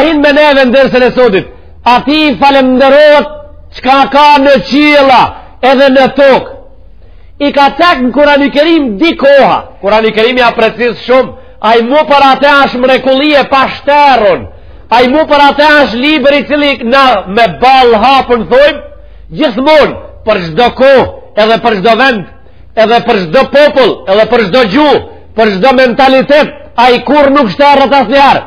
Arrin me neve ndërsa në e sotit, atij i falënderohet çka ka në qiella edhe në tokë. I ka cek në Kurani Kerim dy koha, Kurani Kerimi asht preciz shumë, ai mu për atë ashtë mrekulli e pashterun, ai mu për atë ashtë libër i cili na me ballë hapun thojmë, gjithmonë për çdo kohë edhe për çdo vend, edhe për çdo popull, edhe për çdo gjuhë, për çdo mentalitet, ai kurrë nuk shterret asnjëherë,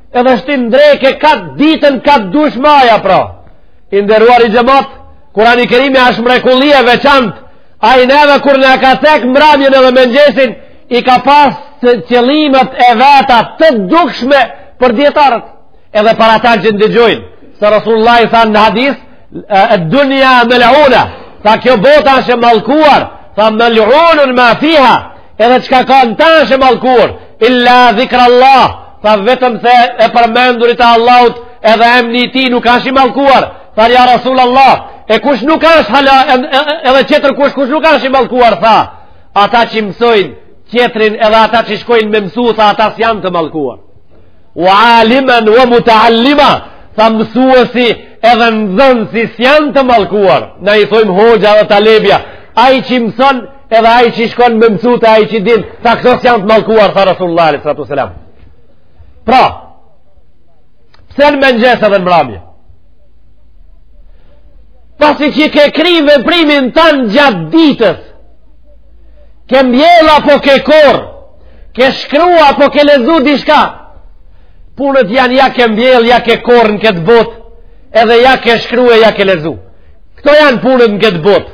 Edhe asht i ndrequn kah ditën katë dush maja pra. I nderuari xhemat, Kurani Kerimi ashtë mrekulli e veçantë, ai neve kur na ka cek mramjen edhe mëngjesin, i ka pas qëllimet e veta të dukshme për dijetarët. Edhe për ata që ndëgjojnë, se Rasulullahi tha në hadis, ed-dunja mel'una, tha kjo bota është e mallkuar, tha mel'unun ma fiha, Edhe çka ka në të asht e mallkuar, illa dhikra Allah, tha vetëm se e përmendurit e Allahut edhe emni i tij nuk ashtë i mallkuar, tha ja Rasul Allah, e kush nuk ashtë hala, edhe tjetër kush kush nuk ashtë i mallkuar, tha, ata që mësojnë tjetrin edhe ata që shkojnë me mësu, tha ata s'janë të mallkuar. Wa aliman wa mutaallima, tha mësuesi edhe nxënësi s'janë të mallkuar, na i thojmë hoxha dhe talebja, ai që mëson, Edhe ai që shkon me mësu te ai që din, tha këto s'jan të mallkuar tha Rasulullah sallallahu alaihi wasallam. Pra, pse në mëngjes edhe në mbramje? Pasi që ke kri veprimin tand gjatë ditës, ke mbjell apo ke korr, ke shkru apo ke lezu diçka, punët janë ja ke mbjell, ja ke korr në këtë botë, edhe ja ke shkru e ja ke lezu. Këto janë punët në këtë botë.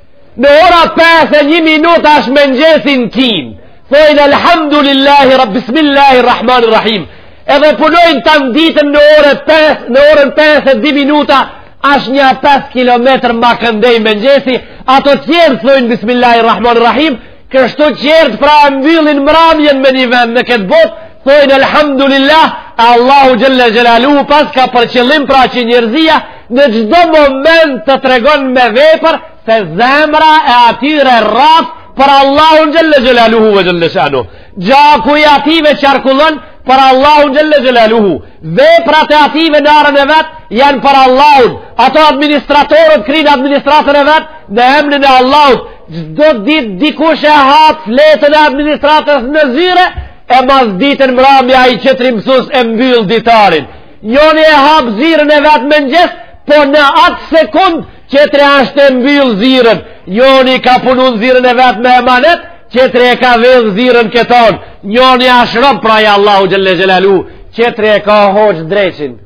Në ora 5 e një minut ashtë mëngjesi n'Kinë. Thojnë Alhamdulillahi, Rab, Bismillahi, Rahman, Rahim. Edhe punojnë tan ditën në orën 5, në orën 5 e 2 minuta, ashtë nja 5 kilometra ma këndej mëngjesi, ata tjerët thojnë Bismillahi, Rahman, Rahim, Kështu gjer pra e mbyllin mramjen me një vend në këtë botë, thojnë elhamdulillah, Allahu xhelle xhelaluhu pas ka për qëllim pra që njerëzia në çdo moment të tregojnë me vepër se zemra e atyre rrah për Allahun xhelle xhelaluhu ve xhelle shanuhu. Gjaku i atyve qarkullon për Allahun xhelle xhelaluhu. Veprat e atyve në arën e vet janë për Allahun. Ata administratorët kryjnë administratën e vet në emnin e Allahut. Çdo ditë dikush e hap fletën e administratës në zyre e masditen mbramja ai qetri mësues e mbyll ditarin. Njoni e hap zyrën e vet mëngjes, po në atë sekund qetri është e mbyll zyrën. Njoni ka punu n' zyrën e vet me emanet, qetri e ka vjedh zyrën këton. Njoni asht rob pra i Allahu xhelle xhelaluhu, qetri e ka hoç dreqin.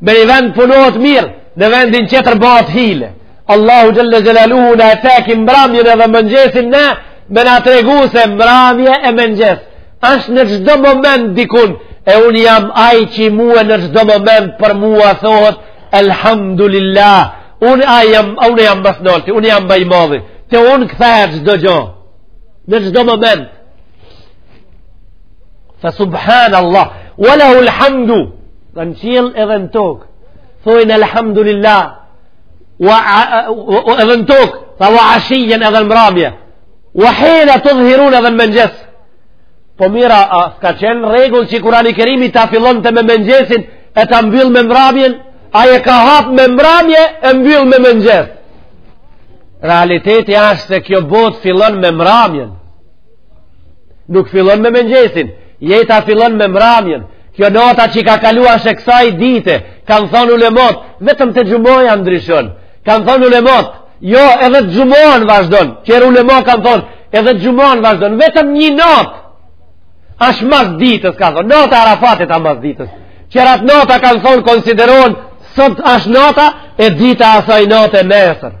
Me ni vend punohet mirë, në vendin qetër bahet hile. Allahu xhelle xhelaluhu na e ceki mbramjën edhe mëngjesin ne me na tregu se mbramje e mëngjes asht në çdo moment dikun e unë jam ai qi mua në çdo moment për mua thohet Elhamdulillah unë ai jam, unë jam ma s'nolti unë jam ma i madhi te unë kthehet çdo gjo në çdo moment fa subhanallah wa lahul hamdu dhe në qiell edhe në tokë thojnë Elhamdulillah wa edhe në tokë tha wa ashijen edhe në mramje wa hina tudhhirun edhe në mëngjes po mirë a s'ka qenë rregull që Kurani Kerimi ta fillonte me mëngjesin e ta mbyll me mramjen ai e ka hap me mramje e mbyll me mëngjes realiteti ashtë se kjo botë fillon me mramjen Nuk fillon me mëngjesin, jeta fillon me mramjen. Kjo nota që ka kalu ash e kësaj dite, kanë thonë ulemot, vetëm te xhumoja ndryshon. Kanë thonë ulemot, jo edhe të xhumon vazhdon. Qerë ulemot kanë thonë, edhe të xhumon vazhdon. Vetëm një notë, ashtë mas ditës, ka thonë. Nota e Arafatit a mas ditës. Qerat nota kanë thonë, konsiderohen, sot ashtë nota, e dita asaj note nesër.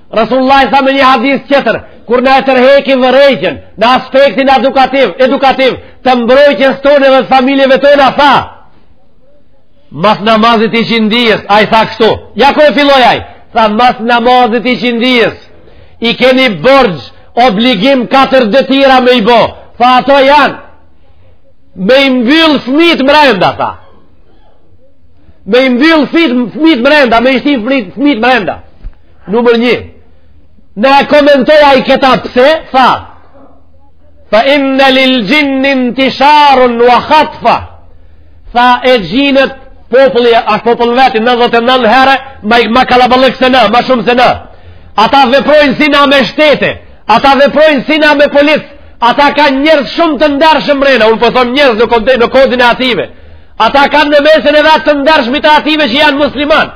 Resulullahi tha me një hadith qetër, kur na e tërheki vërrejtjen, në aspektin edukativ, edukativ, të mbrojtjes tonë dhe të familjeve tona, tha, mas namazit iqindijës, ai tha kështu, ja ku e filloi ai, tha mas namazit iqindijës, i keni borxh, obligim katër detyra me i bo, tha ato janë, me i mbyllë fmit mrenda, tha, me i mbyllë fmit mrenda, me i shti fmit mrenda, Numër një, na e komentoi ai këta pse, tha, fa inna lil xhinni intisharan wa khatfa, tha e xhinët populli, a popull n'veti, nandhetë e nan herë, ma, ma kalabalëk se ne, ma shumë se ne, ata veprojnë si na me shtete, ata veprojnë si na me policë, ata kanë njerëz shumë të ndershëm mrena, unë po thom njerëz në, në kodin e ative, ata kanë në mesën e vet të ndershëm të ative që janë muslimanë,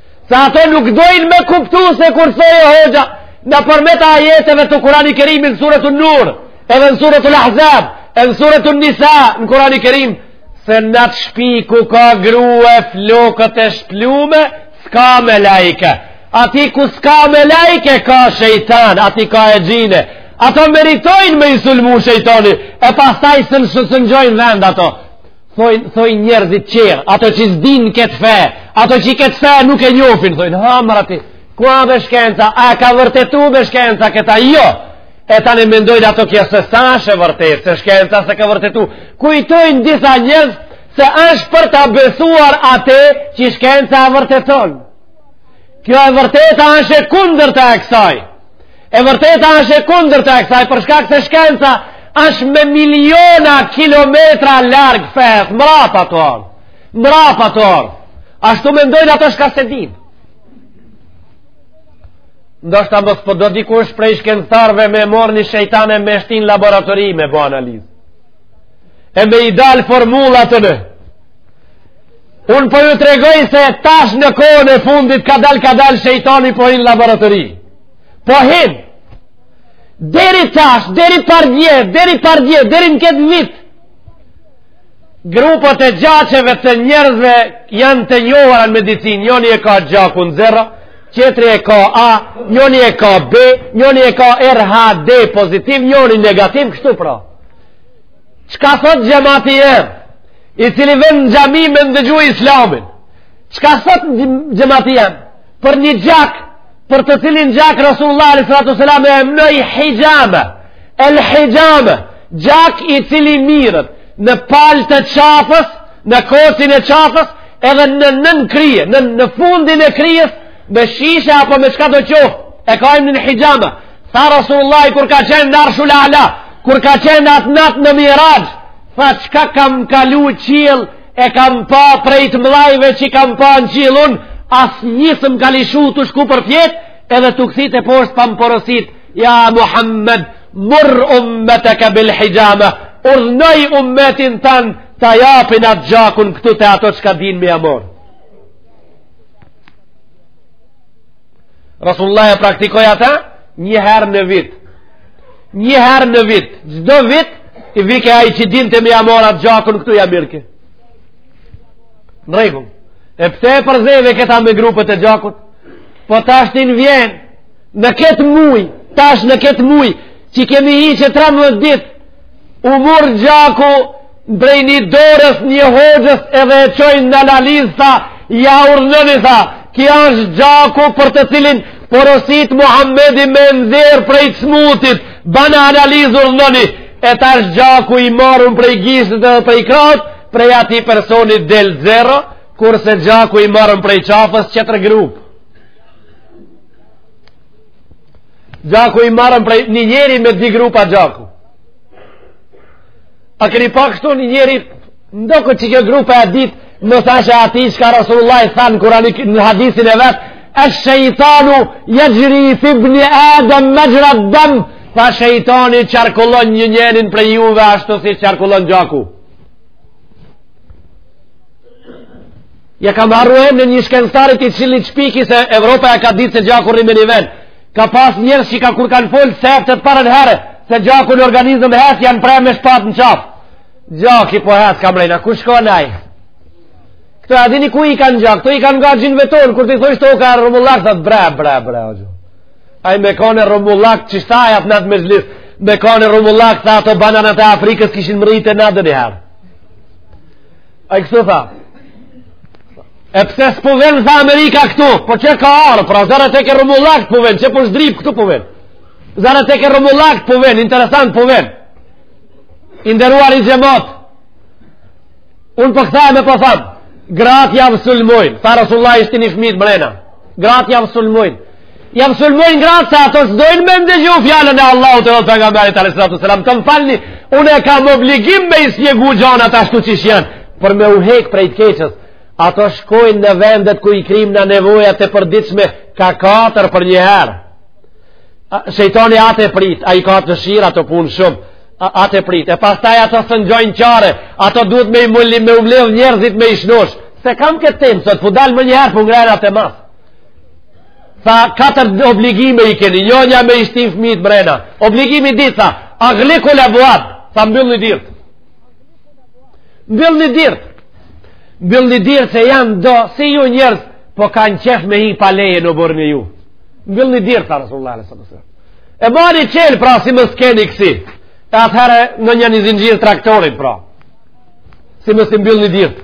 Se ato nuk dojnë me kuptu se kur thojë hoxha në përmet ajeteve të Kurani Kerimit në suret un Nur, edhe në suret ul Ahzab, edhe në suret un Nisa në Kurani Kerim, se në atë shpi ku ka grue flokët e shplume, s'ka melaike. Aty ku s'ka melaike ka shejtan, aty ka exhinë. Ato meritojnë me i sulmu shejtani, e pastaj s'zënë, s'gjojnë vend ato. thojnë thojnë njerëzit tjerë, ato që s'dinë këtë fe, ato që këtë fe nuk e njofin, thojnë, a more ti, ku a me shkenca, a ka vërtetu me shkenca këta, jo, e tani mendojnë ato kjo se s'është e vërtetë, se shkenca s'e ka vërtetu, kujtojnë disa njerëz, se është për ta besuar atë që shkenca e vërteton. Kjo e vërteta është e kundërta e kësaj. E vërteta është e kundërta e kësaj, për shkak se shkenca është me miliona kilometra larg fesë, mrapa tu ardh, mrapa tu ardh, ashtu mendojnë ato çka s'e dinë. Ndoshta mos po do dikush prej shkencëtarëve me marrë një shejtan e me shti n'laboratori me bo analizë. E me i dalë formulat e, Unë po ju tregoj se tash në kohën e fundit kadal kadal shejtani po hin n'laborator. Po hin. Deri tash, deri pardje, deri pardje, deri në këtë vit. Grupet e gjaqeve të njerëzve janë të njohura në medicinë, njoni e ka gjakun zero, tjetri e ka A, njoni e ka B, njoni e ka RhD pozitiv, njoni negativ, kështu pra. Çka thotë xhemati jem, i cili vjen në xhami me ndëgju islamin. Çka thotë xhemati jem? Për një gjak, për të cilin gjak Rasulullah a.s. e emnoi hixhame. El hixhame, gjak i cili mirret në palë të qafës, në kocin e qafës, edhe në nën krije, në, në fundin e krijes, Me shishe apo me çkado qoftë, e ka emnin hixhama. Tha Rasulullahi kur ka qenë në arshul ala, kur ka qenë atë natë në miraxh, tha çka kam kalu qiell, e kam pa prej të mdhajve që kam pa në qiell, asnjë s'më ka lishu tu shku përpjetë, edhe tu kthy teposhtë pa më porosit, ja Muhammed, mur ummeteke bil hixhama, urdhnoje ummetin tan, ta japin atë gjakun këtu te ato çka dinë me ia marrë. Rasullullah e praktikoi ata një herë në vit. Një herë në vit, çdo vit i vike ai që dinte me ia marrë atë gjakun këtu ja mirrke. Në rregull. E pse e përzeve këta me grupet e gjakut? Po tash vjen në këtë muj, tash në këtë muj që kemi hi qe 13 ditë, u morr gjaku Prej një dorës një hoxhës edhe e çojnë në analizë, tha, ja urdhnoni, tha, kja është gjaku për të cilin porosit Muhammedi me e nxjerrë prej të smutit, banë analizë urdhnoni, e tash gjaku i marrun prej gishtit dhe prej krahut, prej atij personit del zero, kurse gjaku i marrun prej qafës qetër grupë. Gjaku i marrun prej një njeri me di grupa gjaku. A keni pa kështu një njeri ndokund që kjo grupa e dit me sa asht e atij çka Rasulullahi tha n'Kurani, në hadisin e vet esh-shejtanu jexhri fi ibni Adem mexhra dem tha shejtani qarkullon në njenin prej juve ashtu si qarkullon gjaku Ja kam harru emnin një shkenctarit i cili shpiki se Evropa e ka ditë se gjaku rri me një ven Ka pas njerëz që ka kur kanë fol sefte parën herë, se gjaku në organizëm hec janë pre me shpatë në qafë. Gjaki po hec ka mrena, ku shkon ai? Këto a dini ku i kanë gja, këto i kanë nga gjinë veton, kur t'i thojsh toka e rrumullak, thot bre, bre, bre, o jo. Ai me kanë rrumullak, që shta e atë natë me zlis, me kanë rrumullak, tha ato bananat e Afrikës kishin mrritë nadonjëherë. Ai kështu tha. E pse s'po vjen tha Amerika këtu? Po qe ka ardh, pra zërat e ke rrumullak po vjen, qe po zdrip këtu po vjen. Zërat e ke rrumullak po vjen, interesant po vjen. I nderuari xhemat. Un po kthehem e po tham. Gratë jav sulmojn. Tha Rasulullahi shtini fëmijt mbrena. Gratë jav sulmojn. Jav sulmojnë gratë se ato s'dojnë me ndëgju fjalën e Allahut dhe të Pejgamberit alejhi salatu selam të më falni, unë e kam obligim me i shpjegu gjanat ashtu qysh janë, për me u hekë prej të keqes, ato shkojnë në vendet ku i krijmë nevojat e përditshme ka katër përnjëherë. Shejtani atë e prit, ai ka dëshirë atë punë shumë, atë e prit, e pastaj ato s'e gjojnë çare, ato duhet me i mulli me u mledh njerëzit me i shnosh, s'e kam këtë temë, sot po dal më njëherë për ngrejnë atë e masë. Tha, katër obligime i keni, njona me i shti fëmijt mrena. Obligimi dit, tha, aglikul ebuab, tha mbyllni dirt. Mbyllni dirt. Mbyllni dirt se janë do, si ju njerëz, po kanë qef me hi pa leje n'oborrin e juv. Mbyllni dirt, tha Rasulullah alejhi selam. E ma një çel, pra, si më s'keni kësi. E atëherë nonjë zinxhir traktorit, pra. Si më si mbyllni dirt.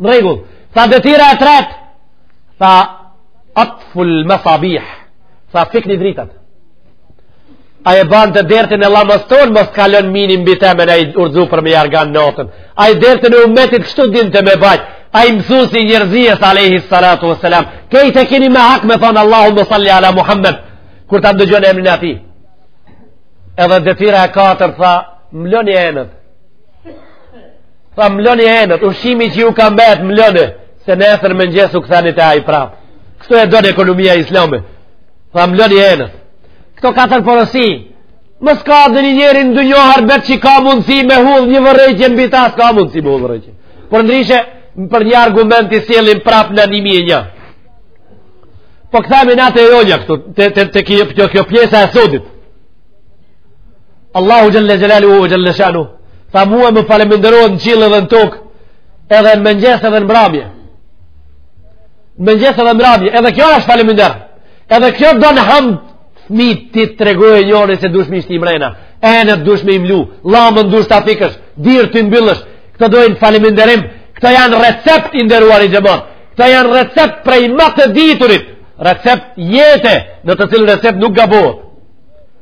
Në rregull, tha detira e tret, tha atfiul mesabih, tha fikni dritat. Ai e bante dertin e llamës tonë, mos të kalon mini mbi te me na i rrzu përmi jorgan natën. Ai dertin e umetit kështu dinte me bajt, ai mësusi i njerzies, alejhi salatu ve selam. Krejt e kini me hak me thonë, Allahumme salli ala Muhammed, kur ta ndëgjoni emrin e atij. Edhe detira e katër tha, mloni enët, Tha mloni e enët, ushqimi që ju ka mbetë mloni, se nesër mëngjes u kthehni te ai prapë. Kështu e don ekonomia islame. Tha mloni enët. Këto katër porosi, mos ka dhe një njeri në dynja, harbet që ka mundësi me hudhë një vërejtje mbi ta, s'ka mundësi me hudhë vërejtje. Por ndryshe, për një argument i sjellim prapë në një mënyrë. Po kthehemi në atë e ronja këtu, te kjo pjesa e sotit. Allahu xhele xhelaluhu ue xhele shanuhu Tha mua më falënderohet në qiell dhe në tokë Edhe në mëngjes edhe në mramje Në mëngjes edhe në mramje Edhe kjo është falënderim Edhe kjo don hamd Fmijt të tregoi njëri se duhesh me i shti mrena Enët duhesh me i mlu Llamën duhesh ta fikësh Dyrt t'i mbyllësh Këto dojnë falënderim Këto janë recept i nderuari xhemat Këto janë recept prej ma të diturit Recept jete Në të cilin recept nuk gabohet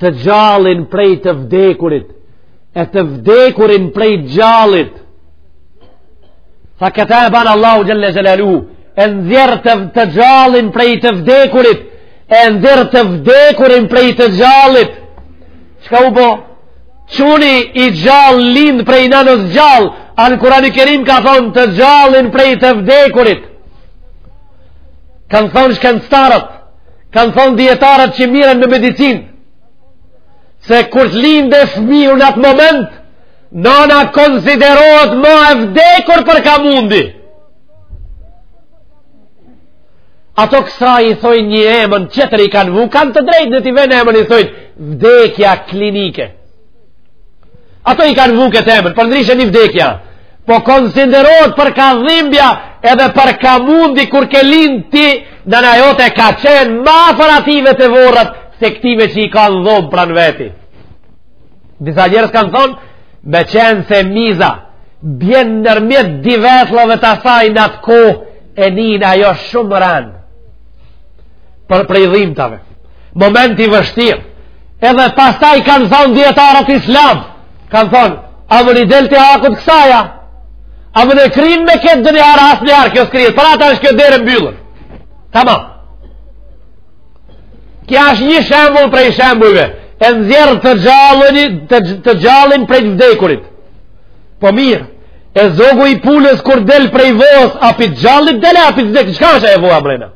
të gjallin prej të vdekurit e të vdekurin prej gjallit tha këta e banë Allahu xhele xhelaluhu e nxjerr të, të gjallin prej të vdekurit e nxjerr të vdekurin prej të gjallit çka u bo çuni i gjall lind prej nanës gjall amë kurani kerim ka thonë të gjallin prej të vdekurit kanë thonë shkencëtarët kanë thonë dijetarët që miren në medicinë, se kur të linde fëmijën në atë moment, nana konsiderohet ma e vdekur për ka mundi. Ato kësaj i thojnë një emën tjetër, i kanë vu, kanë të drejtë t'i venë emën i thojnë, vdekja klinike. Ato i kanë vu këtë emën, përndryshe vdekja. Po konsiderohet për ka dhimbja edhe për ka mundi kur ke lind ti nana jote ka qenë ma afër atyve te vorret se këtyve që i ka në dhomë pranë veti. Disa njerëz kanë thonë, me qenë se miza, bien nërmjet dy vetullave të asaj në atë kohë e nin ajo shumë ranë por prej dhimtave. moment i vështir edhe pastaj kanë thonë dijetarët islam kanë thonë a mun me i dal ti hakut kësaj a më në krim me këtë dhe një harë asë një harë kjo skrijet pra ta është kjo derë e mbyllun tamam kjo është një shembull prej shembujve e nxjerr të gjallën të, të gjallin prej vdekurit po mirë e zogu i pulës kur del prej vos a pi të gjallit del a pi të vdekurit çka është voja mrena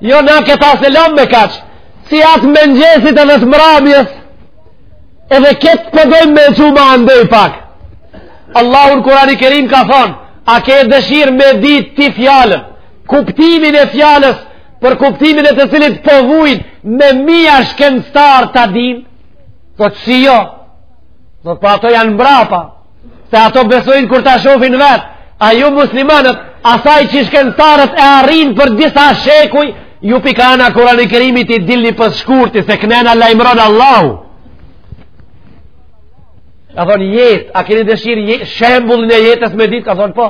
Jo na këta s'e lamë me kaq, si atë mëngjesit edhe të mramjes, edhe këtë po dojmë me çu ma andej pak. Allahu n'Kurani Kerim ka thonë, a ke dëshirë me ditë ti fjalën, kuptimin e fjalës, për kuptimin e të cilit po vujnë po me mija shkencëtarë ta dinë, po të si jo, po ato janë mbrapa, se ato besojnë kur ta shofin vet, a ju muslimanët asaj që shkencëtarët e arrijnë për disa shekuj ju pi kah ana Kurani Kerimit i dilni për shkurti se ne na lajmëron Allahu ka thonë jetë a keni dëshirë jet, shembullin e jetës me ditë ka thonë po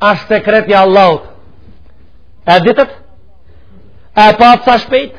ashtë sekreti Allahut e ditët, e patë sa shpejtë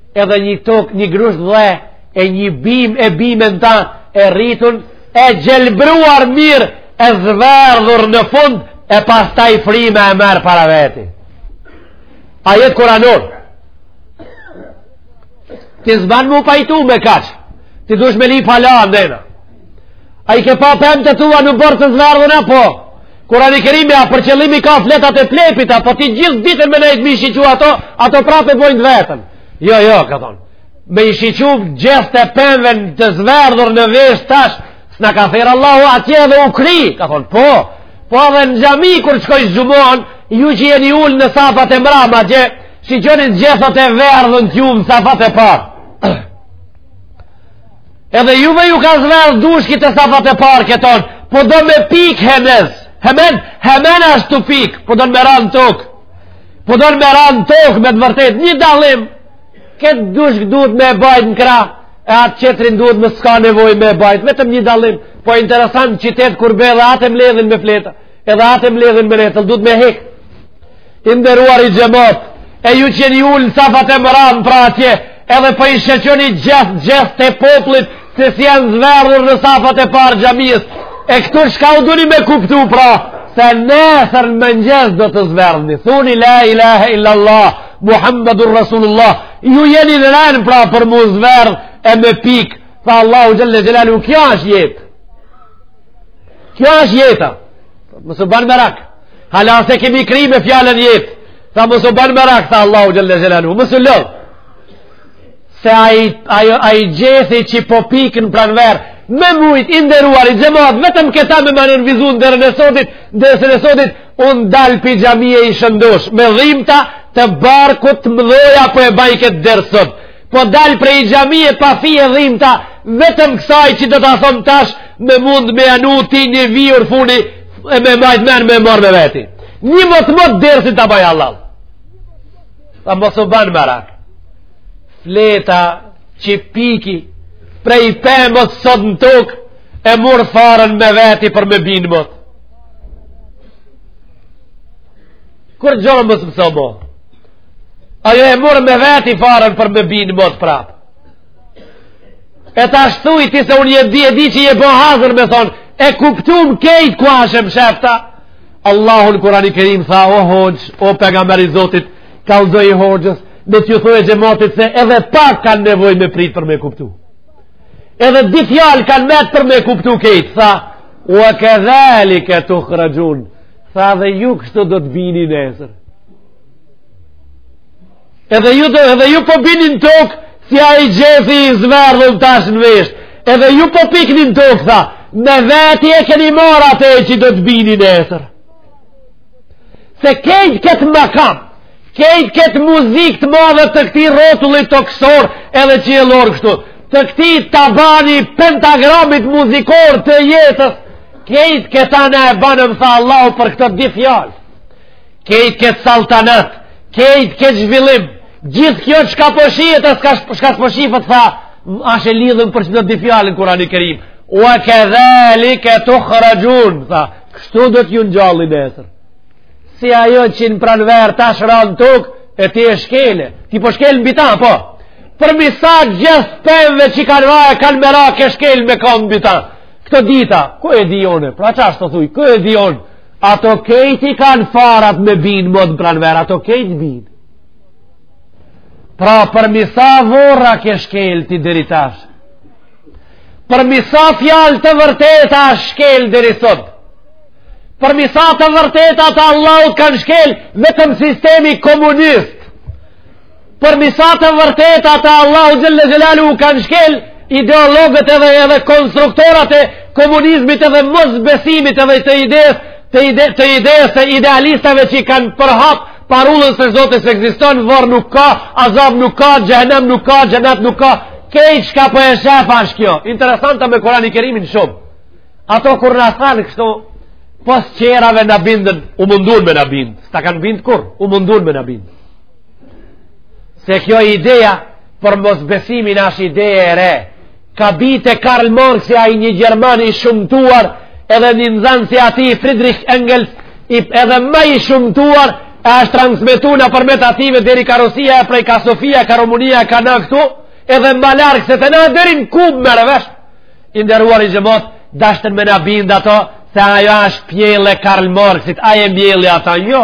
edhe një tokë një grusht dhe e një bimë e bimën ta e rritun e gjelbëruar mirë e zverdhur në fund e pastaj fryma e merr para veti ajet Kuranor ti s'ban mu pajtu me kaq ti dush me li pala ndena A i ke pa pemët e tua në bërë të zverdhën a po? Kurani Kerimi a për qëllimi ka fletat e plepit a po ti gjithë ditën me nejtë mi shiku ato, ato prapë e bojnë veten. Jo, jo, ka thonë. Me i shiku gjethet e pemëve të zverdhur në vjeshtë, s'na ka thirrë Allahu atje dhe u kry, ka thonë, po, po dhe në xhami kur shkoj n'xhuma, ju që jeni ulë në safat e mrama, i shikoni gjethet e verdhë, ju në safat e parë. Edhe juve ju ka zverdh dushki te safat e parë këtu, po don me pik hemen, hemen, hemen ashtë tu pik, po don me ra n'tokë, po don me ra n'tokë me të vërtet, një dallim, këtë dushk duhet me bajt në krah, e atë tjetrin duhet me s'ka nevojë me bajt, vetëm një dallim, po interesant n'qytet kur bie dhe atë e mledhin me fleta, edhe atë e mledhin me metëll, duhet me hekë, I nderuari xhemat, e ju që jeni ul në safat e mramë pra atje, edhe po i shikoni gjeth gjethet e popullit se si janë zverdhur në safat e parë t'xhamisë. E këtu çka doni me kuptu pra? Se nesër në mëngjes do të zverdhni. Thuni la ilaha illa Allah, Muhammadur Rasulullah. Ju jeni në ren pra për mu zverdh e me pik. Tha Allahu xhelle xhelaluhu kjo është jetë. Kjo është jeta. Mos u ban merak. Hala s'e kemi kry me fjalën jetë. Tha mos u ban merak, tha Allahu xhelle xhelaluhu mos u lëvdo. Se ai gjethi që po pik n'pranverë, me mujt i nderuari xhemat, vetëm këta me ma nënvizu n'dersin e sotit, n'dersin e sotit, unë dalë pi xhamie i shëndosh, me dhimta të barkut t'mdhaja po e baj ket ders sot. Po dal prej xhamie pa fije dhimta, vetëm kësaj që do ta thom tash me mund me ia vnu ti një vi përfuni e me majt men e me marr me veti. Një mot mot dersin ta baj hallall. Tha mos u ban marak. Fleta që piki prej pemës sot në tokë e murr farën me veti për me binë mot. Kurgjë mos mëso Ajo e merr me veti farën për me binë mot prapë. E tash thuj ti se unë e di e di që je bo hazër me thonë, e kuptum kejt ku asht e mshefta. Allahu në Kurani Kerim tha, o hoxhë, o pejgamber i Zotit, kallëzoji hoxhës, me t'ju thojë xhematit se edhe pak kanë nevojë me prit për me kuptu. Edhe di fjalë kanë met për me kuptu kejt, tha, ue kedhalike tuhraxhun, tha dhe ju kështu do të bini nesër. Edhe ju, do, edhe ju po bini n'tokë si ai gjethi i zverdhun tash në vjeshtë. Edhe ju po pikni n'tokë, tha, me veti e keni marr atë që do të bini nesër. Se kejt këtë mekam, kejt këtë muzikë të madhe të këtij rrotullit tokësor edhe qiellor kështu, të këtij tabani pentagramit muzikor të jetës, kejt këta na e banëm, tha Allahu për këto di fjalë. Kejt këtë saltanat, kejt këtë zhvillim, gjithë kjo çka përfshihet, e s'ka çka s'përfshihet, tha, asht e lidhun për qeto di fjalë n'Kurani Kerim, ue kedhalike tuhraxhun, tha, kështu do t'ju ngjallim nesër. Si ajo që në pranverë tash ra n'tokë, e ti e shkele, ti po shkel mbi ta, po, përmi sa gjethe t'pemve që kanë vaje, kanë mera, ke shkelë me kamë mbi ta, këto dita, ku e di unë, pra qashtu të thuj, ku e di unë, Ato kejt i kanë farat me binë mot në pranverë, ato kejt binë. Pra përmi sa vorra ke shkel ti deri tash. Përmi sa fjalë të vërteta asht shkel deri sot. Përmi sa të vërteta të Allahut kanë shkel vetëm sistemi komunist. Përmi sa të vërteta të Allahu xhel-le xhelaluhu kanë shkel ideologët edhe edhe konstruktorat e komunizmit edhe mosbesimit edhe të idesë të, ide, të idesë të idealistave që i kanë përhap parullën se Zoti s'ekziston vorr nuk ka, azab nuk ka, xhehnem nuk ka, xhenet nuk ka kejt çka po e shef asht kjo interesanta me Kurani Kerimin shumë ata kur na thanë kështu pos qerave na bindën u mundun me na bindë, s'ta kanë bindë kur u mundun me na bindë se kjo ideja për mosbesimin asht ide e re ka bijt e Karl Marxi ai një gjerman i shëmtuar edhe një nxënës i atij Friedrich Engelsi edhe ma i shëmtuar e asht transmetu nëpërmet atyve deri ka Rusia e prej ka Sofia ka Rumunia ka na këtu edhe ma larg se te na deri n'Kubë merre vesh i nderuari xhemat deshtën me na bindë ato se ajo asht pjellë e Karl Marxit ai e mjelli ata jo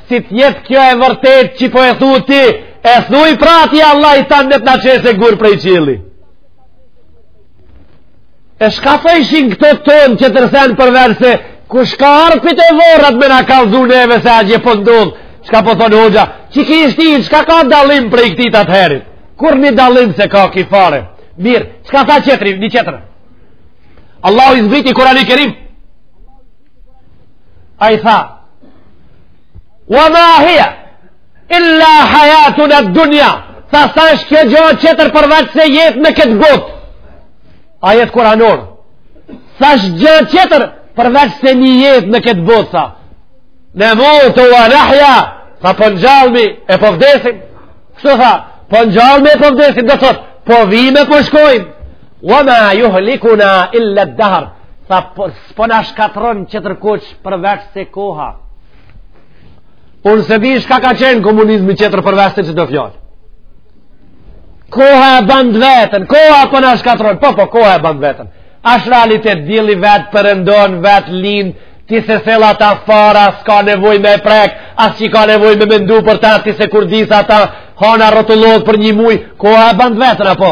Si të jetë kjo e vërtet që po e thu ti, e thuj pra ti Allahit tan le të na qesë gurë prej qilli. E shka folshin këto ton qetër sen përveç se, ku s'ka ardh prej te vorrat me na kallzu neve se ajo po ndodh, shka po thon hoxha, qiky ishte, shka ka dallim prej këtij t'atëherit, kurrnjë dallim s'e ka ky fare, mirë, shka tha tjetri, një qetrë, Allahu i zbriti Kurani kerim, ai tha wa ma hia illa hajatuna ddunja tha s'është kjo gja qetër përveç se jetë në këtë botë ajet kuranor s'është gja qetër përveç se një jetë në këtë botë tha nemutu wa nahja tha po ngjallemi e po vdesim kështu tha po ngjallemi e po vdesim dmth po vime po shkojmë wa ma juhlikuna illa dahr tha po s'po na shkatërron qetërkush përveç se koha. Unë s'e di shka ka qenë komunizmi qetër përveç se qeto fjalë. Koha e ban t'veten, koha po na shkatërron, po po koha e ban t'veten. Asht realitet, dielli vetë perëndon, vetë lind, ti s'e sjell ata fare, s'ka nevojë me e prek, as që ka nevojë me mendu për ta, ti s'e kurdis ata, hana rrotullohet për një muj, koha e ban t'veten, apo,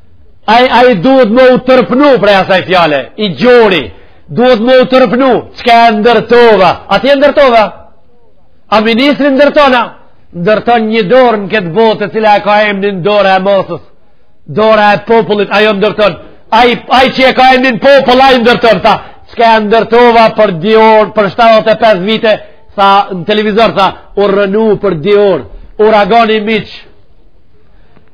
Ai ai duhet me u turpnu prej asaj fjale, i gjori. Duhet me u turpnu, çka e ndërtova? A ti e ndërtova? A ministri ndërton a? Ndërton një dorë në këtë botë, e cila e ka emnin dora e masës. Dora e popullit ajo ndërton. Ai ai që e ka emnin popull ai ndërton tha. Çka e ndërtova për dy orë, për 75 vite, tha në televizor tha u rrënu për dy orë. Uragani Miç,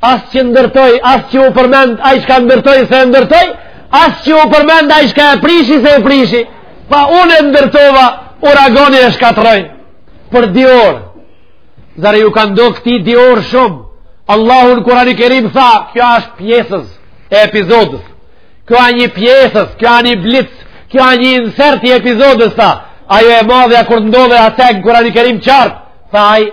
As që ndërtoi, as që u përmend, ai shka ndërtoi, se e ndërtoi, as që u përmend, ai shka e prishi, se e prishi, pa unë e ndërtova, uragani e shkatërroi, për di orë, zar ju ka dok këtij di orë shumë, Allahu n'Kurani kerim tha, kjo është pjesëz e epizodës, kjo është një pjesëz, kjo është një blic, kjo është një insert i epizodës, tha, ajo e madhja kur ndodh e atë në Kurani kerim qartë, tha ajo,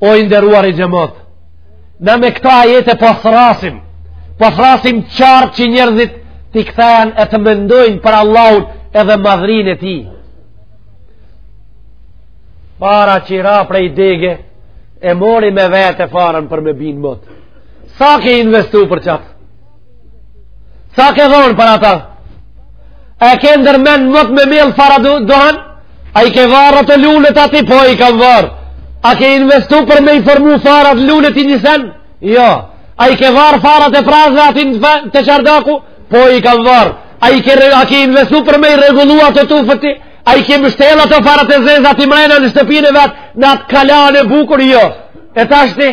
o i nderuari xhemat na me këta ajete po thrrasim po thrrasim qartë që njerëzit t'i kthehen e të mendojnë për Allahun edhe madhërinë e tij para që i ra prej dege e mori me vete farën për me bin mot sa ke investu për qatë Sa ke dhonë për ata? E ke ndërmen mot me mjell fara duhan? A i ke varë ato lulet aty? Po i kam varë. A ke investu për me i formu farat lulet ti nji sen? Jo. A i ke varë farat e prasve aty te çardaku? Po i kam varë. A i ke, a ke investu për me i rregullu ato tufë ti? A i ke mshtjell ato farat e zeza ti mrena në shtëpinë e vet në atë kalanë e bukur? Jo. E tashti?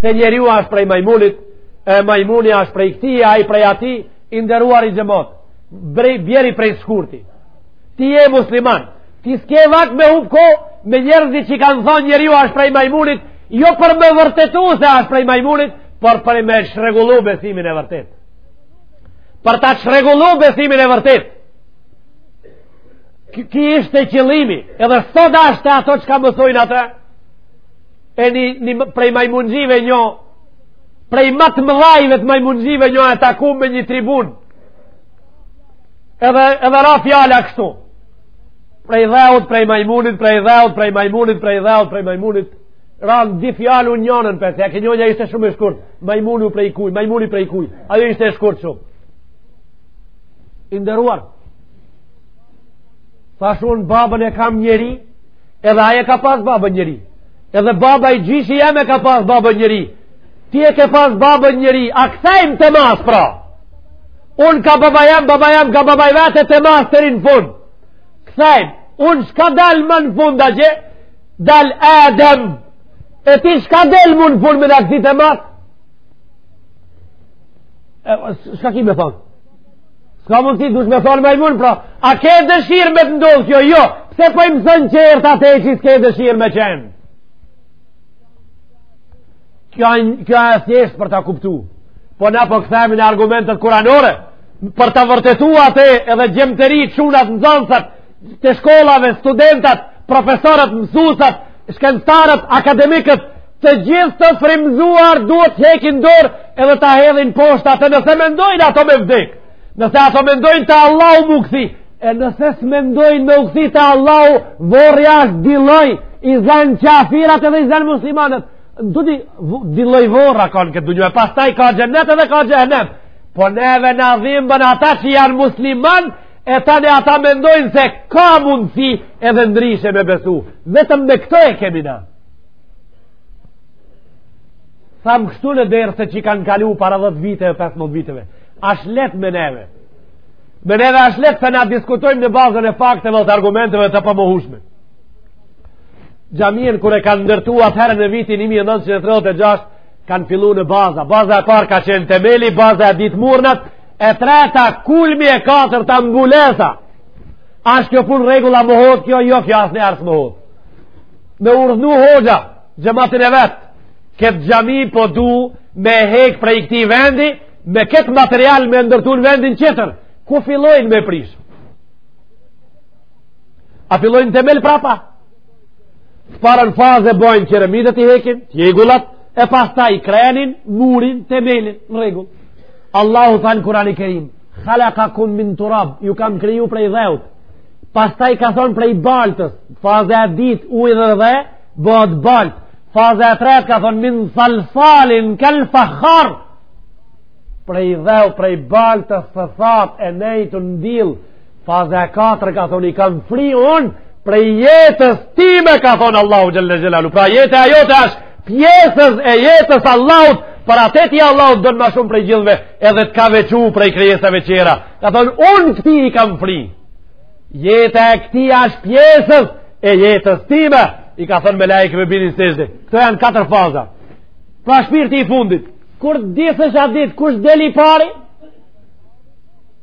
se njeriu ashtë prej majmunit, e majmuni ashtë prej këti, ai prej ati, i nderuari xhemat, bjeri prej shkurti. Ti je musliman, ti s'ke vakt me hup kohë me njerëzit që kanë thonë njeriu ashtë prej majmunit, jo për me vërtetu se ashtë prej majmunit, por për me çrregullu besimin e vërtet. Për ta çrregullu besimin e vërtet. Ky ishte qëllimi, edhe sot ashtë ato çka mësojnë ata, e një, një prej majmunxhive njo prej ma të mëdhajve të majmunxhive njo e taku me një tribunë edhe, edhe ra fjala kështu prej dheut prej majmunit prej dheut prej majmunit prej dheut prej majmunit ra në dy fjalë njonën për se a ke njonja ishte shumë e shkurt majmuni prej kuj majmuni prej kuj ajo ishte e shkurt shumë i nderuar thashë unë babën e kam njeri Edhe aj e ka pas babën njeri. Edhe baba i gjyshit jem e ka pas babën njeri. Ti e ke pas babën njeri. A kthejmë të mas, pra. Unë ka baba jem, baba jem, ka baba i vet e të mas deri në fund. Kthejmë. Unë çka dal ma në fund, a gje? Dal Adem. E ti çka del më në fund me na kthy të mas? E, çka ki me thonë? Çka mund ti dush me thonë majmun, pra, a ke dëshirë me të ndodhë kjo, jo, pse po i mëson tjerët atë që s'ke dëshirë me qenë. Kjo, kjo e thjeshtë për ta kuptu, po na po kthehemi në argumentet kuranore, për ta vërtetu atë edhe djemtë e ri, çunat nxanësat, të shkollave, studentat, profesorët, mësusat, shkencëtarët, akademikët, të gjithë të frymëzuar duhet të hekin dorë edhe ta hedhin poshtë atë nëse mendojnë ato me vdek. Nëse ato mendojnë te Allahu me u kthy, e nëse s'mendojnë me u kthy te Allahu, vorri ashtë dy lloj, i zanë qafirat edhe i zanë muslimanët. Në të dy, dy lloj vorra ka në këtë dynja, e pastaj ka xhennet edhe ka xhehennem. Po neve na dhimben ata që janë musliman, E tani ata mendojnë se ka mundësi edhe ndryshe me besu. Vetëm me këto e kemi na. Tham kështu në derë se që i kanë kalu para 10 viteve, 15 viteve. Ashtë lehtë me neve. Me neve ashtë lehtë se na diskutojmë në bazën e fakteve dhe argumenteve të pamohushme. Xhamien kur e kanë ndërtu atëherë në vitin 1936, kanë fillu në baza. Baza e parë ka qenë temeli, baza e ditë murnat, e treta kulmi e katërta mbulesa ashtë kjo pun rregulla më hodë kjo jo kjo asë në arsë më hodë me urdhnu hoxha xhematin e vet këtë xhami po du me hek prej këti vendi me këtë material me ndërtu në vendin tjetër ku fillojnë me prish a fillojnë temel prapa Të parën fazë e bojnë qeremidet i hekin, tjegullat, e pastaj krenin, murin, temelin, në rregull. Allahu thanë Kurani Kerim, khalakakum min turab, ju kam kriju prej dheut, pastaj ka thonë prej baltës, faza e dit, uj dhe dhe, bëhet baltë, faza e tret ka thonë min salsalin, kel fahar, prej dheu, prej baltës së that, e nejtë, n'dill, Faza e katër ka thonë i kam fri unë prej jetës time ka thonë Allahu xhelle xhelalu. Pra jeta e jote është pjesëz e jetës Allahut për atë ti Allahu t'don ma shumë prej gjithve edhe të ka veçu prej krijesave tjera. Ka thonë unë këti i kam fri. Jeta e këti është pjesëz e jetës time i ka thonë melaqeve bini n'sexhde. Këto janë katër faza. Pra shpirti i fundit. Kur desish atë ditë, kush del i pari?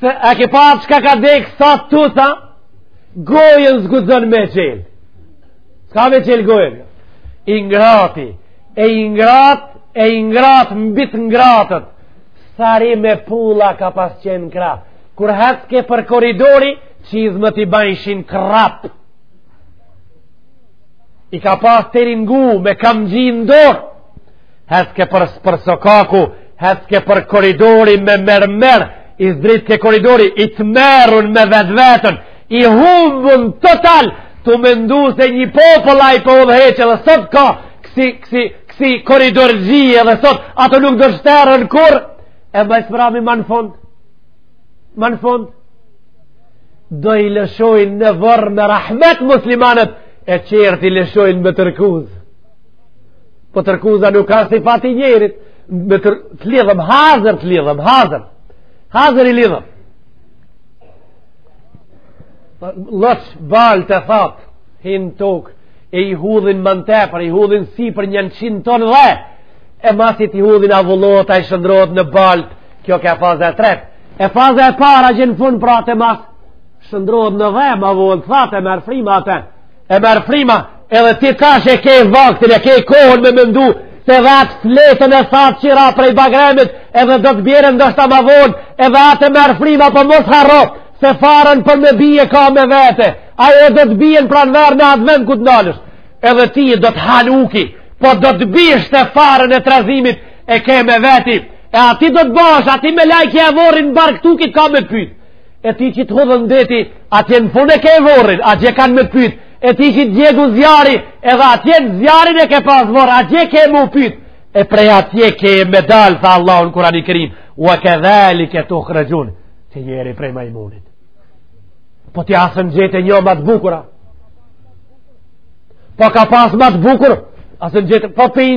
Se a ke pa çka ka dekë sa të tuta, gojën s'guxon me çelë. S'ka me çelë gojën. I ngrati, e i ngrat, e i ngrat mbi t'ngratët. Sari me pulla ka pas qenë kra. Kur hecke për koridori, çizmet i bajshin krrap. I ka pas të ringu me kamxhi në dorë. Hecke për, për sokaku, hecke për koridori me mermer, i zdritke koridori, i të merrun me vetveten, i humbun total, tu mendu se një popull ai po udhëheq edhe sot ka kësi, kësi, kësi koridorxhi edhe sot, ato nuk do shterrën kurr, e ma s'mbrami ma në fund, ma në fund, do i lëshojnë në vorr me rahmet muslimanët, e tjerët i lëshojnë me tërkuzë. Po tërkuza nuk ka sifati njerit, me të lidhëm, hazër të lidhëm, hazër, hazër i lidhëm. Lloç baltë e thatë, hin n'tokë, e i hudhin ma tepër, i hudhin sipër nja njëqind ton dhe, e masi t'i hudhin avullohet, ai shëndrrohet në baltë, kjo ke faza e tretë. E faza e parë gjenë fund pra të masë, shëndrrohet në dhe, ma vonë, thahet, e merr frima atë. e merr frima edhe ti tash e ke vaktin e ke kohën me mendu se edhe atë fletën e thatë që ra prej bagremit edhe do të bjerën do shta ma vonë edhe atë e merr frima po mos harro se farën për me bi e ka me vete ajo do të bijen pranverë në atë vend ku të nalësh edhe ti do të hanë uki po do të bish se farën e trazimit e ke me veti e ati do të bahesh ati melajkja e vorrin n'bark t'ukit ka me pyt e ti që të hudhën n'deti, atje në fund e ke vorrin, atje kanë me t'pyt, e ti që të djegu zjarri, edhe atje në zjarrin e ke pas vorr, atje ke m'u pyt, e prej atje ke me dal, tha Allahu në Kurani Kerim, ue kedhalike tuhrexhun, te njeri prej majmunit. Po të a s'e gjete një ma të bukura, po ka pas ma të bukur, a s'e gjete, po për i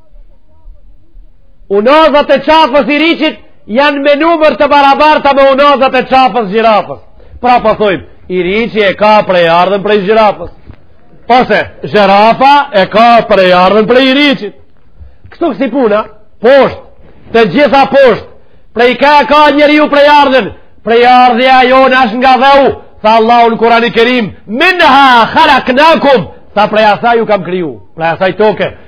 Unazat e qafës iriqit janë me numër të barabarta me unazat e qafës gjirafës. Pra po thojmë, iriqi e ka prejardhjen prej gjirafës. Ose, gjirafa e ka prejardhjen prej iriqit. Kështu kësi puna, poshtë, të gjitha poshtë, prej ka e ka njeriu prejardhjen, prejardhja jonë ashtë nga dheu, tha Allahu në Kurani Kerim, minha khalaknakum, tha prej asaj ju kam kriju, prej asaj toke,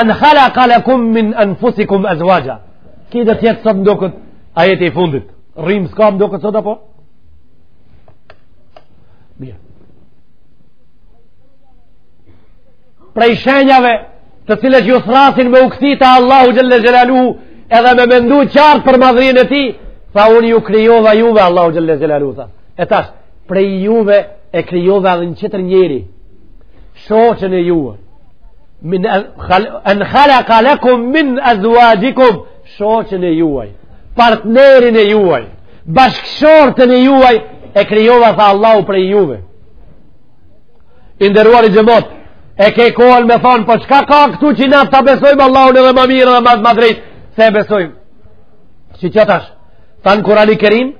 An khalaka lakum min anfusikum ezvaxha. Ki do të jetë sot ndokët ajeti i fundit. Rrim s'ka ndokët sot apo? Bia. Prej shenjave të cilat ju thrasin me ukësita Allahu Xhelle Xhelaluhu edhe me mendu qartë për madhërinë e tij, tha unë ju kryova juve Allahu Xhelle Xhelaluhu, tha. E tash, prej juve e kryova edhe një tjetër njeri, shoqën e juaj min an khalaqa lakum min azwajikum shoqën e juaj partnerin e juaj bashkëshortën e juaj e krijova tha Allahu prej juve i nderuari xhemat e ke kohën me than po çka ka këtu që na ta besojmë Allahun edhe ma mirë edhe ma drejt se e besojmë si qatash than Kurani Kerim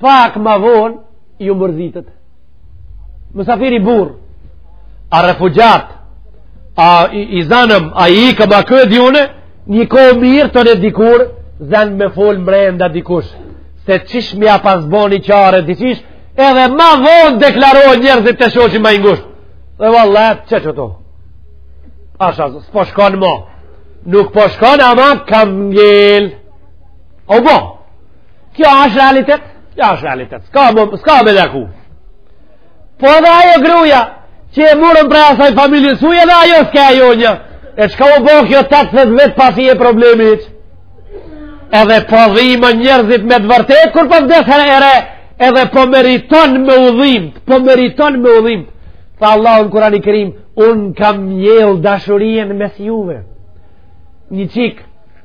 pak ma vonë ju mërzitet mysafiri burrë a refugjat ai, i zanun ai ikë ma këtë dy-une një kohë mirë tonë dikur zanë me folë mrenda dikush seqysh me ja pas bo ni çare diqysh edhe ma vonë deklarohet njerëzit te shoqi ma i ngushtë dhe vallah që që to asha s'po shkon ma nuk po shkon ama kam ngel u bo Kjo është realitet. Kjo është realitet. S'ka, s'ka me dal ku. Po edhe ajo gruja që e murën prej asaj familjes sujë edhe ajo s'ke ajo një. E çka u bo kjo 80 vetë pasoja e problemit? Edhe po dhimen njerëzit me të vërtetë, kur po vdesin herë-herë, edhe po meriton me u dhimt, po meriton me u dhimt. Tha Allahu në Kurani Kerim, unë kam mjell dashurinë mes juve. Një çikë,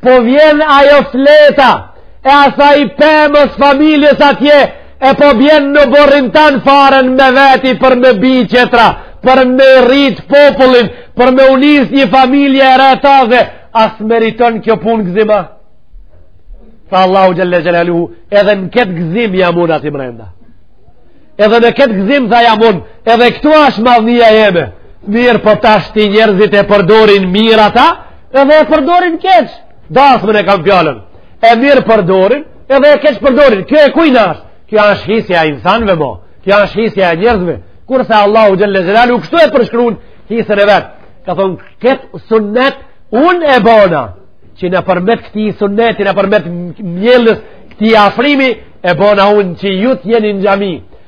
Po vjen ajo fleta e asaj pemës familjes atje e po bjen në oborrin tanë farën me veti për me bi tjetra, për me e rrit popullin, për me u nis një familje e re taze, a s'meriton kjo punë gzima. Tha Allahu Xhelle Xhelaluhu, edhe në ket gzim jam unë aty mrenda. Edhe në ket gzim tha jam unë, edhe këtu asht madhnia jeme. Mirë po tashti njerëzit e përdorin mirë ata, edhe e përdorin keq dasmën e kam fjalën e mirëpërdorin edhe e keqpërdorin kjo e kujna është kjo është hisja e insanve mo kjo është hisja e njerëzve kurse Allahu Xhelle Xhelaluhu kështu e përshkrun hisën e vet ka thonë këtë sunnet unë e bona që nëpërmjet këtij sunneti nëpërmjet mjelljes këtij afrimi e bona unë që ju të jeni në xhami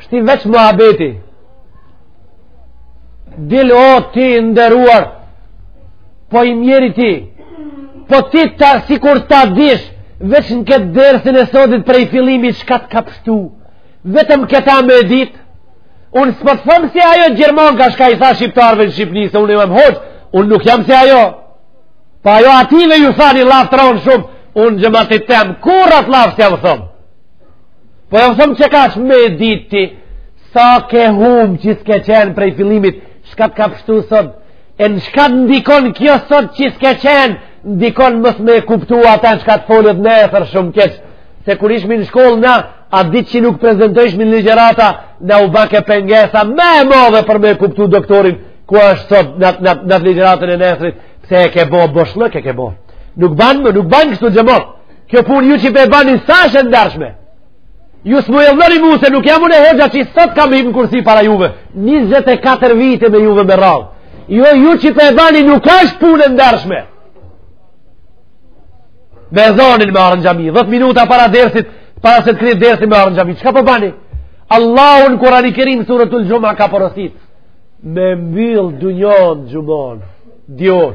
Shti veç muhabeti. Dil o ti nderuar. Po i mjeri ti. Po ti ta sikur ta dish veç në këtë dersin e sodit prej fillimi çka të ka pështu. Vetëm këta me i dit. Unë s'po të thom si ajo gjermanka shka i tha shqiptarve në Shqipni se unë jam hoxhë. Unë nuk jam si ajo. Pa po ajo atyne ju tha ni llaf t'ron shumë. Unë xhematit tem kurrë at llaf s'ja thom. Po e thom që kaq me e ditë ti, sa ke humë që s'ke qenë prej fillimit, shka t'ka pështu sot, e në shka t'ndikon kjo sot që s'ke qenë, ndikon mos me e kuptu atë shka t'folet nesër shumë keq, sikur ishmi në shkollë na, at ditë që nuk prezentojshmi në ligjerata, na u bake pengesa ma e madhe për me e kuptu doktorin, ku është sot në, në at ligjeratën e nesrit, se e ke bo, boshllëk e ke bo. Nuk banë më, nuk banë kështu xhemat. Kjo pun ju që pe bani s'është e ndershme. Ju s'mu idhnoni mu se nuk jam unë hoxha që sot kam hip n'kursi para juve. 24 vite me juve me radhë. Jo ju që pe bani nuk është pun e ndershme. Me ezanin me ardh n'xhami. 10 minuta para dersit, para se të kryhet dersi me ardh n'xhami. Çka po bani? Allahu n'Kurani Kerim suretul Xhuma ka porosit. Me mbyll dunjon n'xhumon. Dior.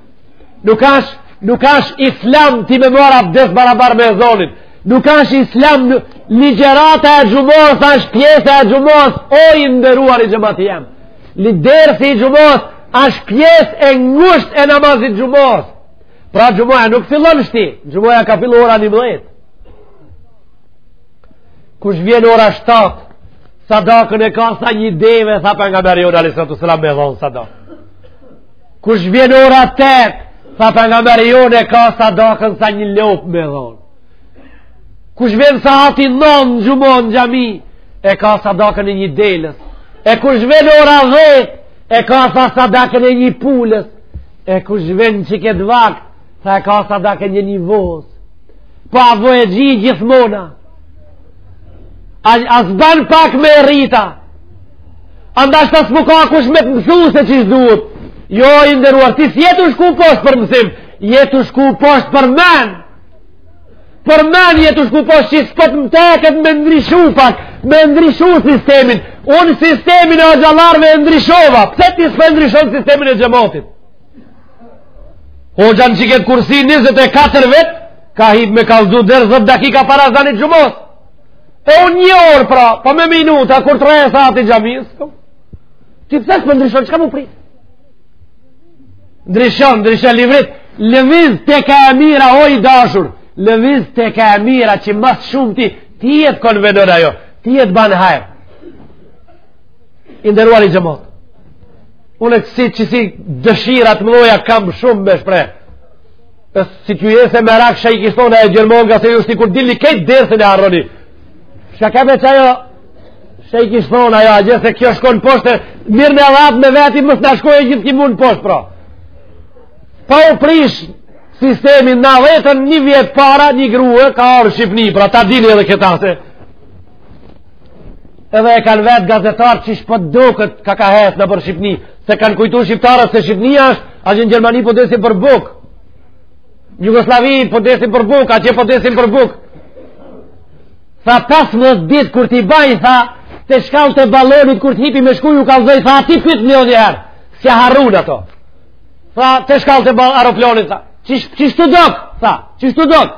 nuk ashtë nuk ashtë islam ti me marr abdes barabar me ezanin nuk ashtë islam ligjërata e xhumas ashtë pjesë e xhumas o i nderuari xhemati jem dersi i xhumas ashtë pjesë e ngusht e namazit t'xhumas pra xhumaja nuk fillon shti xhumaja ka fillu ora njëmdhet kush vjen ora shtatë sadakën e ka sa një deve tha pejgamberi jonë alejhi salatu selam me dhonë sadakë Kush vjen ora tetë, tha Pejgamberi jonë e ka sadakën sa një lopë me dhonë. Kush vjen sahati nonë në xhumo në xhami, e ka sadakën e një deles. E kush vjen ora dhetë, e ka tha sadakën e një pulës. E kush vjen që këtë vakt, tha e ka sadakën një një vos. Po a vo e gjithë gjithmonë a. A, a s'ban pak me rrit a. A ndoshta s'mu ka kush me të mësu se qysh duhet. Jo, i nderuar, ti s'je tu shku poshtë për mësim, je tu shku poshtë për men. Për men je tu shku poshtë që s'po t'më teket me ndryshu pak, me ndryshu sistemin. Unë sistemin e hoxhallarve e ndryshova, pse ti s'pe ndryshon sistemin e xhematit? Hoxha n'qikët kursi 24 vjet, ka hip me kallzu ders 10 dakika para ezanit t'xhumasë. Po unë një orë pra, po me minuta, kur të rreh sahati xhamisë, po. Ti pse s'po ndryshon, çka me prit? Ndrysho, ndrysho, livrit, lëviz te ka e mira, o i dashur, lëviz te ka e mira, që ma s'shumti tyje t'konvenon ajo, tyje t'ban hajr. I nderuari xhemat. Unë kësi qësi dëshira t'mëdhaja kam shumë me shpreh. Pës si të jesë e merak shi kish thonë e Gjermon ngase ju shti kur dilni krejt dersin e harroni. Shka me qajo shi kish thonë ajo a gjithë se kjo shkon poshtë mirë me thanë me veti mos na shkoj i gjithë ky mund poshtë pra. Pa u prish sistemi në veten një vjet para një grue ka ardh n'Shqipni pra ta dini edhe këta se edhe e kanë vetë gazetarë që shpët po do këtë ka ka hesë në për Shqipni se kanë kujtu shqiptarët se Shqipni asht në Gjermani po desin për buk Jugoslavi po desin për buk a që po desin për buk tha pas dhetë ditë kur t'i baj tha te shkallët e balonit kur të hipi me shku ju ka zëj tha t'i pyt një një herë si a harun ato tha te shkallët e balonit aeroplanit tha qishtu dok tha qishtu dok